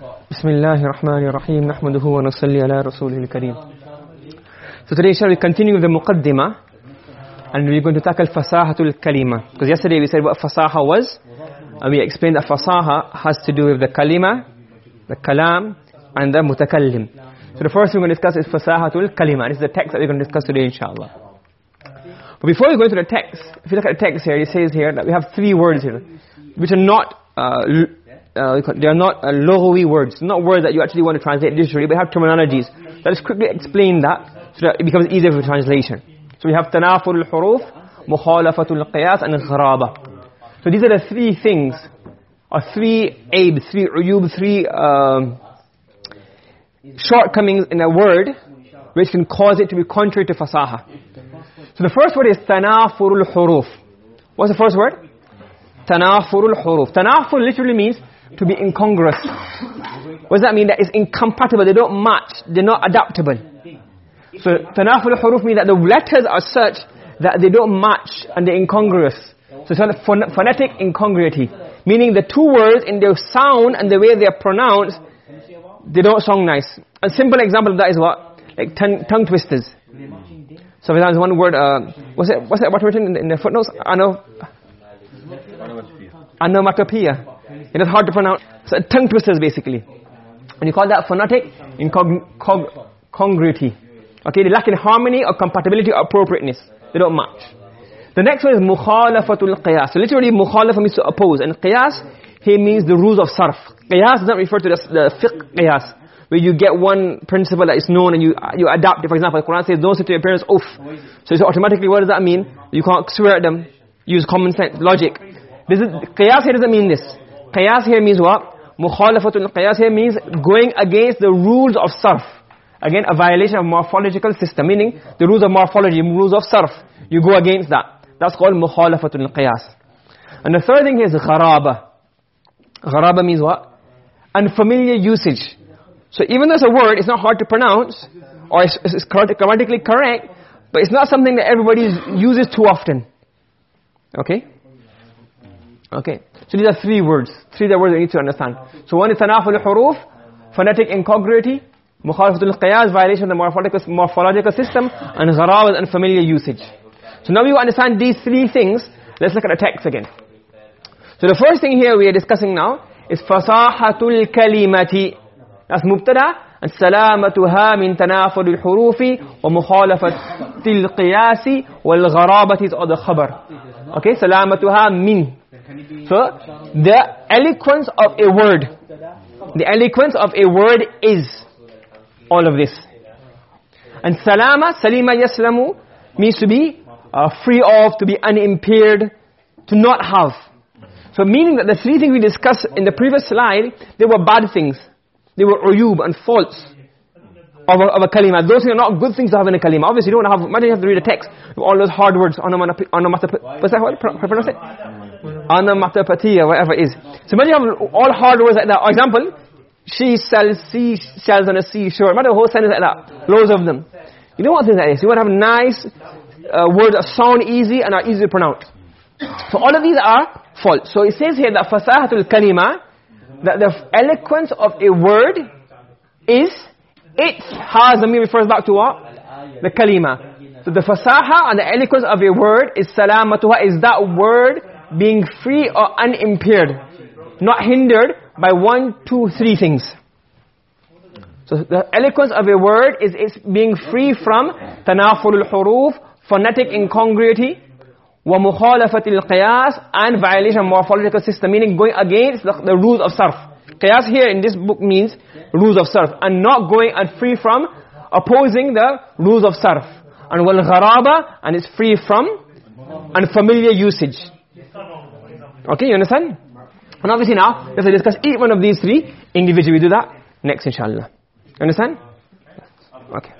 بسم الله الرحمن الرحيم نحمده ونصلي على رسوله الكريم So today shall we continue with the muqaddimah and we're going to tackle fasahatul kalima because yesterday we said what fasaha was and we explained that fasaha has to do with the kalima the kalam and the mutakallim so the first thing we're going to discuss is fasahatul kalima this is the text that we're going to discuss today inshallah but before we go into the text if you look at the text here it says here that we have three words here which are not uh, uh, they are not uh, lughawi words. Not words that you actually want to translate literally but have terminologies. Let's quickly explain that so that it becomes easier for translation. So we have tanafur al-huruf mukhalafatul qiyas and gharaba. So these are the three things or three aib three uyub three um, shortcomings in a word which can cause it to be contrary to fasaha. So the first word is tanafur al-huruf what's the first word? Tanafur al-huruf tanafur literally means to be incongruous what does that mean that it's incompatible they don't match they're not adaptable so tanafur huruf means that the letters are such that they don't match and they're incongruous. So it's a phonetic incongruity. Meaning the two words in their sound and the way they are pronounced, they don't sound nice. A simple example of that is what? Like tongue, tongue twisters. So example, one word, uh, what's it, what's it, what written in, in the footnotes? Ano, Onomatopoeia. It is hard to pronounce. So tongue twisters basically. And you call that phonetic incongruity. Okay, they lack in harmony or compatibility or appropriateness. They don't match. The next one is mukhalafatul qiyas. So literally mukhalafa means to oppose. And qiyas here means the rules of sarf. Qiyas does not refer to the, the fiqh qiyas. Where you get one principle that is known and you you adapt it. For example, the Quran says, don't say to your parents, oof. So, so automatically what does that mean? You can't swear at them. Use common sense, logic. This is, qiyas here doesn't mean this. Qiyas here means what? Mukhalafatul qiyas here means going against the rules of sarf. Again, a violation of morphological system, meaning the rules of morphology, rules of sarf. You go against that. That's called mukhalafatul qiyas. And the third thing is gharaba. Gharaba means what? Unfamiliar usage. So even though it's a word, it's not hard to pronounce, or it's, it's grammatically correct, but it's not something that everybody uses too often. Okay? Okay. So these are three words. Three are words you need to understand. So one is tanafur huruf, phonetic incongruity, mukhalafatul qiyas violation of the morphological morphological system and gharab and unfamiliar usage so now you understand these three things let's look at the text again so the first thing here we are discussing now is fasahatul kalimati that's mubtada and salamatuha min tanafur al-hurufi wa mukhalafatil qiyasi wal gharabati is the khabar okay salamatuha min so the eloquence of a word the eloquence of a word is all of this. And salama, salima yaslamu, means to be uh, free of, to be unimpaired, to not have. So meaning that the three things we discussed in the previous slide, they were bad things. They were uyub and faults of a, of a kalima. Those things are not good things to have in a kalima. Obviously you don't have, imagine you have to read a text with all those hard words, onomatopoeia, what's that word? Pronounce it? Onomatopoeia, whatever it is. So imagine you have all hard words like that. For example, she sells sea shells on a seashore. Imagine a whole sentence like that. Loads of them. You don't want things like this. You want to have nice uh, words that sound easy and are easy to pronounce. So all of these are false. So it says here that fasahatul kalima, that the eloquence of a word is, it has, me refers back to what? The kalima. So the fasaha and the eloquence of a word is salamatuha, is that word being free or unimpaired. Not hindered by one, two, three things. So the eloquence of a word is it's being free from tanafur al-huruf, phonetic incongruity, wa mukhalafatil qiyas, and violation of morphological system, meaning going against the, the rules of sarf. Qiyas here in this book means rules of sarf, and not going and free from opposing the rules of sarf. And wal gharaba, and it's free from unfamiliar usage. Okay, you understand? And obviously now, to discuss each one of these three individually. We do that next inshallah. Understand? Okay.